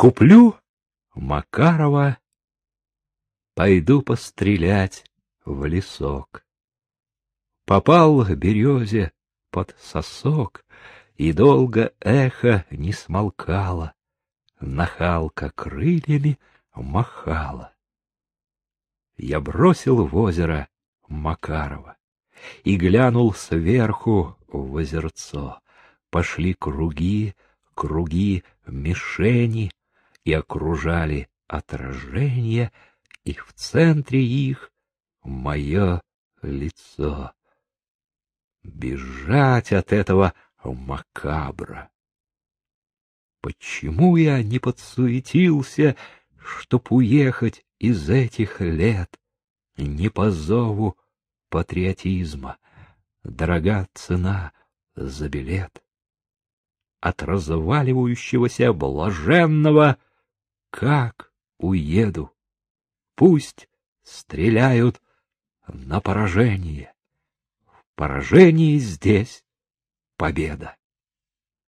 Куплю Макарова, пойду пострелять в лесок. Попал к березе под сосок, и долго эхо не смолкало, нахалка крыльями махала. Я бросил в озеро Макарова и глянул сверху в озерцо. Пошли круги, круги мишени и окружали отражения, и в центре их мое лицо. Бежать от этого макабра. Почему я не подсуетился, чтоб уехать из этих лет? Не по зову патриотизма, дорога цена за билет. От разваливающегося блаженного как уеду? Пусть стреляют на поражение. В поражении здесь победа.